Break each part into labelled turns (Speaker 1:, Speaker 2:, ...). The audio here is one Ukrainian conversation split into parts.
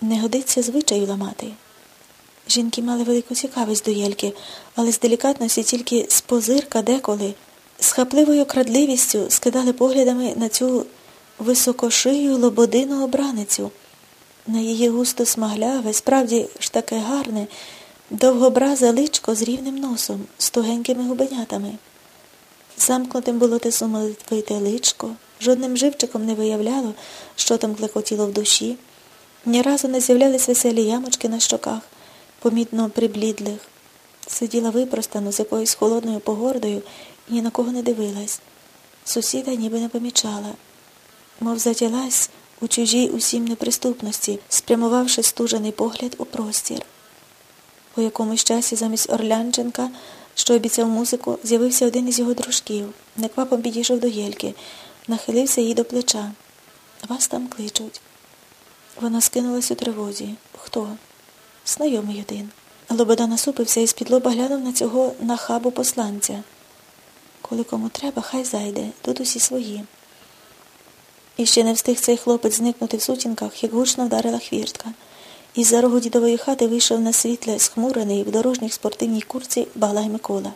Speaker 1: Не годиться звичаю ламати. Жінки мали велику цікавість до Єльки, але з делікатності тільки з позирка деколи, з хапливою крадливістю скидали поглядами на цю високошию лободину обраницю, на її густо смагляве, справді ж таке гарне, довгобразе личко з рівним носом, з тугенькими губенятами. Замкнутим було те сумовите личко, жодним живчиком не виявляло, що там клекотіло в душі. Ні разу не з'являлись веселі ямочки на щоках, помітно приблідлих. Сиділа випростано з якоюсь холодною погордою і ні на кого не дивилась. Сусіда ніби не помічала, мов затялась у чужій усім неприступності, спрямувавши стужений погляд у простір. У якомусь часі замість Орлянченка, що обіцяв музику, з'явився один із його дружків, неквапом підійшов до Єльки, нахилився їй до плеча. Вас там кличуть. Вона скинулась у тривозі. Хто? Знайомий один. Лобода насупився і з-під лоба глянув на цього нахабу посланця. Коли кому треба, хай зайде, тут усі свої. І ще не встиг цей хлопець зникнути в сутінках, як гучно вдарила хвіртка. Із за рогу дідової хати вийшов на світле, схмурений в дорожній спортивній курці Баглай Микола.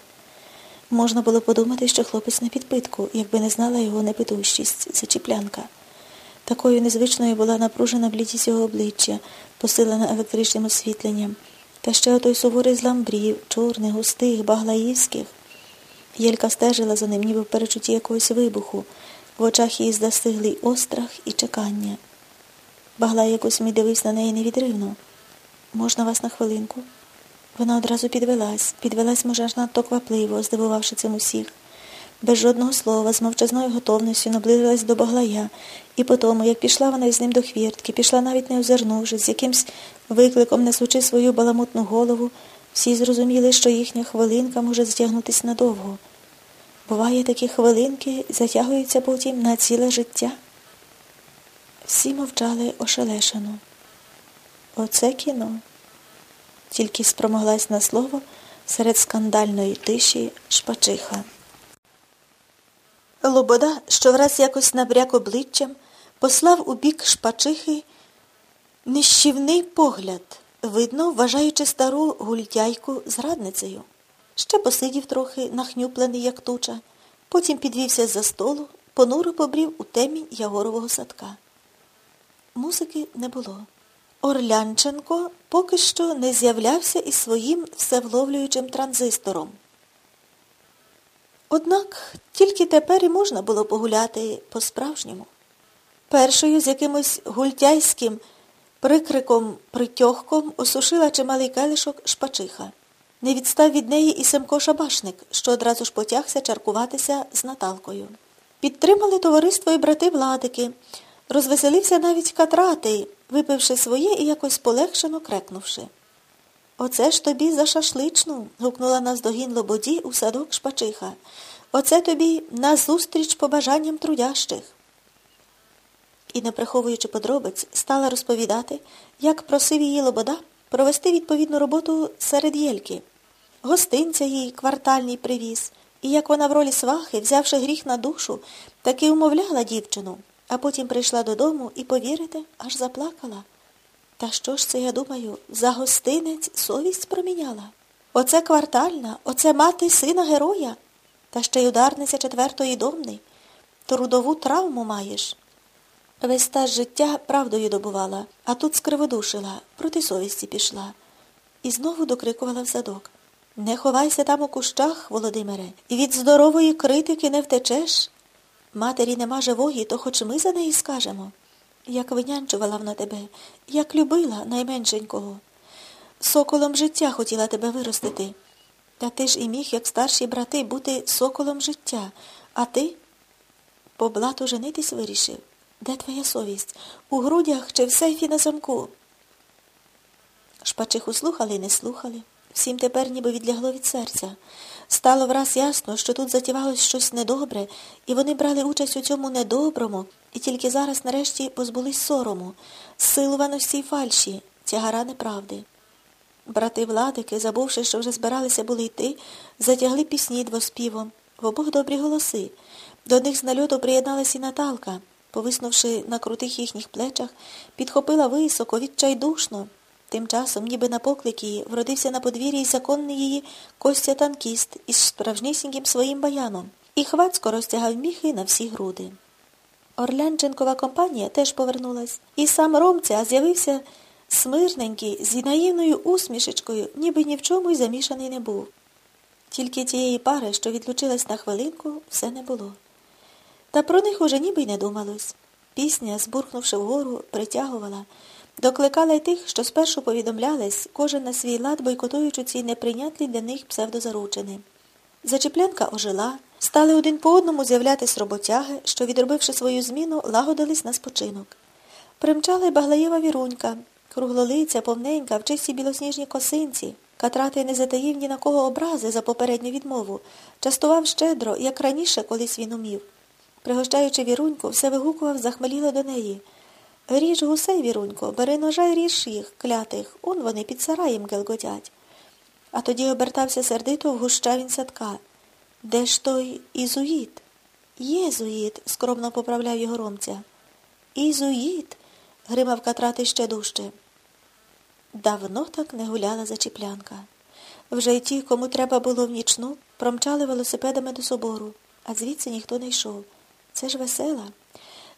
Speaker 1: Можна було подумати, що хлопець на підпитку, якби не знала його непитущість, зачіплянка. Такою незвичною була напружена блідість його обличчя, посилена електричним освітленням, та ще отой суворий злам брів, чорних, густих, баглаївських. Єлька стежила за ним, ніби в перечутті якогось вибуху. В очах її застигли острах і чекання. Баглай якось мій дивився на неї невідривно. Можна вас на хвилинку? Вона одразу підвелась, підвелась, може, аж надто квапливо, здивувавши цим усіх. Без жодного слова, з мовчазною готовністю наблизилась до Баглая, і по тому, як пішла вона із ним до хвіртки, пішла навіть не озирнувшись, з якимсь викликом несучи свою баламутну голову, всі зрозуміли, що їхня хвилинка може затягнутися надовго. Буває, такі хвилинки затягуються потім на ціле життя. Всі мовчали ошелешено. Оце кіно. Тільки спромоглась на слово серед скандальної тиші шпачиха. Лобода, що враз якось набряк обличчям, послав у бік шпачихи нищівний погляд, видно, вважаючи стару гультяйку зрадницею. Ще посидів трохи, нахнюплений, як туча, потім підвівся з-за столу, понуро побрів у темінь Ягорового садка. Музики не було. Орлянченко поки що не з'являвся із своїм всевловлюючим транзистором. Однак тільки тепер і можна було погуляти по-справжньому. Першою з якимось гультяйським прикриком притьохком осушила чималий келишок шпачиха. Не відстав від неї і Семко Шабашник, що одразу ж потягся чаркуватися з Наталкою. Підтримали товариство і брати Владики. Розвеселився навіть катратий, випивши своє і якось полегшено крекнувши. Оце ж тобі за шашличну, гукнула наздогін лободі у садок шпачиха. Оце тобі назустріч побажанням трудящих. І, не приховуючи подробиць, стала розповідати, як просив її лобода провести відповідну роботу серед єльки. Гостинця їй квартальний привіз, і як вона в ролі свахи, взявши гріх на душу, таки умовляла дівчину, а потім прийшла додому і, повірите, аж заплакала. Та що ж це, я думаю, за гостинець совість проміняла? Оце квартальна, оце мати сина героя, та ще й ударниця четвертої домни. Трудову травму маєш. Весь стаж життя правдою добувала, а тут скриводушила, проти совісті пішла. І знову докрикувала в садок. Не ховайся там у кущах, Володимире, і від здорової критики не втечеш. Матері нема живої, то хоч ми за неї скажемо. Як винянчувала вона тебе, як любила найменшенького. Соколом життя хотіла тебе виростити. Та ти ж і міг, як старші брати, бути соколом життя, а ти по блату женитись вирішив. Де твоя совість? У грудях чи в сейфі на замку? Шпачиху слухали і не слухали. Всім тепер ніби відлягло від серця. Стало враз ясно, що тут затівалось щось недобре, і вони брали участь у цьому недоброму, і тільки зараз нарешті позбулись сорому, силуваності й фальші, тягара неправди. Брати владики, забувши, що вже збиралися були йти, затягли пісні двоспівом, в обох добрі голоси. До них з нальоту приєдналась і Наталка. повиснувши на крутих їхніх плечах, підхопила високо, відчайдушно. Тим часом, ніби на поклик її, вродився на подвір'ї законний її Костя танкіст із справжнісіньким своїм баяном і хвацько розтягав міхи на всі груди. Орлянченкова компанія теж повернулась, і сам Ромця з'явився смирненький, з наївною усмішечкою, ніби ні в чому й замішаний не був. Тільки тієї пари, що відлучилась на хвилинку, все не було. Та про них уже ніби й не думалось. Пісня, збурхнувши вгору, притягувала, докликала й тих, що спершу повідомлялись, кожен на свій лад бойкотуючи ці неприйнятлі для них псевдозаручини. Зачеплянка ожила, стали один по одному з'являтись роботяги, що, відробивши свою зміну, лагодились на спочинок. Примчала й Баглаєва вірунька, круглолиця, повненька, в чисті білосніжній косинці. Катрати не затаїв ні на кого образи за попередню відмову, частував щедро, як раніше колись він умів. Пригощаючи віруньку, все вигукував, захмеліло до неї. Ріж гусей, вірунько, бери ножа й ріж їх, клятих, он вони під сараєм гелготять. А тоді обертався сердито в гущавін садка. Де ж той ізуїт? Єзуїт, скромно поправляв його ромця. Ізуїт, гримав катрати ще дужче. Давно так не гуляла зачіплянка. Вже й ті, кому треба було в нічну, промчали велосипедами до собору, а звідси ніхто не йшов. Це ж весела.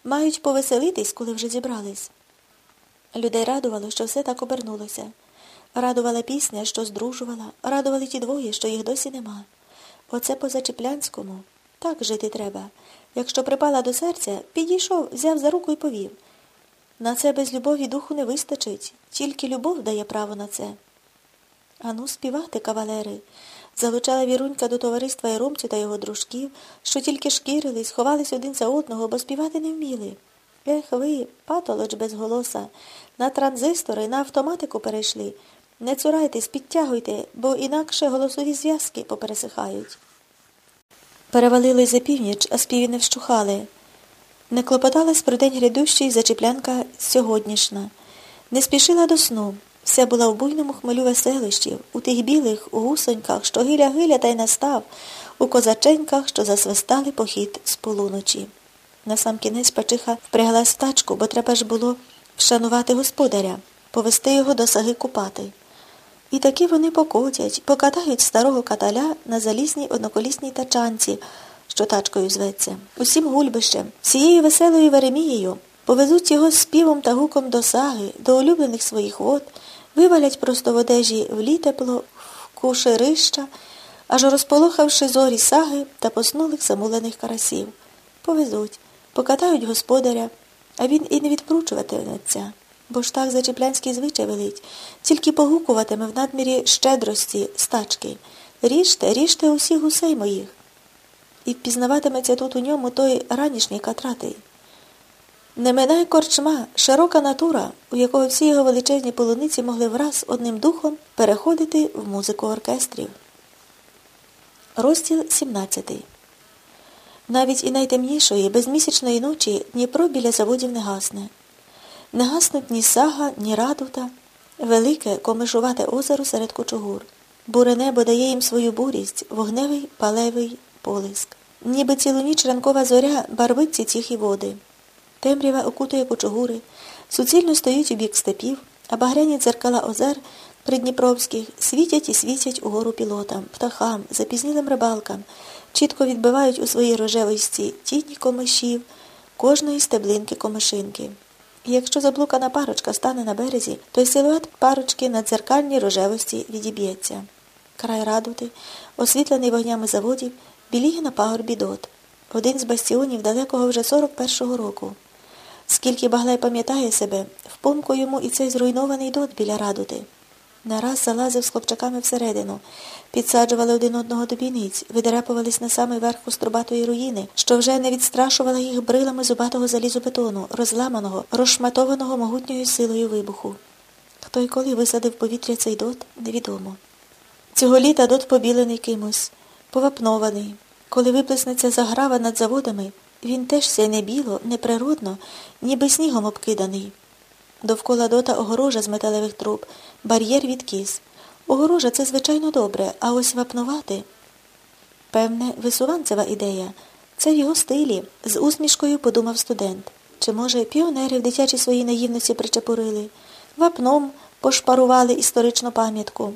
Speaker 1: Мають повеселитись, коли вже зібрались. Людей радувало, що все так обернулося. Радувала пісня, що здружувала, радували ті двоє, що їх досі нема. Оце по Зачеплянському. Так жити треба. Якщо припала до серця, підійшов, взяв за руку і повів. На це без любові духу не вистачить, тільки любов дає право на це. Ану, співати, кавалери, залучала вірунька до товариства Яромцю та його дружків, що тільки шкірились, ховались один за одного, бо співати не вміли. Ех ви, патолоч без голоса, на транзистори, на автоматику перейшли. Не цурайтесь, підтягуйте, бо інакше голосові зв'язки попересихають. Перевалили за північ, а співі не вщухали. Не клопоталась про день грядущий зачеплянка сьогоднішна. Не спішила до сну. Вся була в буйному хмелю веселищів, у тих білих, у гусоньках, що гиля-гиля та й настав, у козаченьках, що засвистали похід з полуночі. Насамкінець пачиха впряглась в тачку, бо треба ж було вшанувати господаря, повести його до саги купати. І таки вони покотять, покатають старого каталя на залізній одноколісній тачанці, що тачкою зветься, усім гульбищем, всією веселою Веремією, повезуть його з співом та гуком до саги, до улюблених своїх вод, вивалять просто в одежі в літепло, в кушерища, аж розполохавши зорі саги та поснулих замулених карасів. Повезуть, покатають господаря, а він і не відпручуватиметься. Бо ж так зачеплянський звичай велить, тільки погукуватиме в надмірі щедрості стачки. Ріжте, ріжте усіх гусей моїх. І впізнаватиметься тут у ньому той ранішній катратий. Не минай корчма, широка натура, у якого всі його величезні полуниці могли враз одним духом переходити в музику оркестрів. Розділ 17 Навіть і найтемнішої, безмісячної ночі Дніпро біля заводів не гасне. Не гаснуть ні сага, ні радута, велике, комишувате озеро серед кучугур. Буре небо дає їм свою бурість, вогневий палевий полиск. Ніби цілу ніч ранкова зоря барвить ці тихі води. Темрява окутує кучугури, суцільно стоїть у бік степів, а багряні дзеркала озер придніпровських світять і світять угору пілотам, птахам, запізнілим рибалкам, чітко відбивають у своїй рожевості тіні комишів, кожної стеблинки комишинки. Якщо заблукана парочка стане на березі, то й силует парочки на дзеркальній рожевості відіб'ється. Край радути, освітлений вогнями заводів, біліє на пагорбі дот. Один з бастіонів далекого вже 41-го року. Скільки Баглай пам'ятає себе, впомку йому і цей зруйнований дот біля радути. Нараз залазив з хлопчаками всередину, підсаджували один одного до бійниць, видерепувались на самий верх кострубатої руїни, що вже не відстрашувала їх брилами зубатого залізобетону, розламаного, розшматованого могутньою силою вибуху. Хто й коли висадив повітря цей дот, невідомо. Цього літа дот побілений кимось, повапнований. Коли виплеснеться заграва над заводами, він теж сяйне біло, неприродно, ніби снігом обкиданий. Довкола дота огорожа з металевих труб, бар'єр відкис. Огорожа це, звичайно, добре, а ось вапнувати. Певне, висуванцева ідея. Це в його стилі, з усмішкою подумав студент. Чи, може, піонери в дитячій своїй наївності причепурили, вапном пошпарували історичну пам'ятку.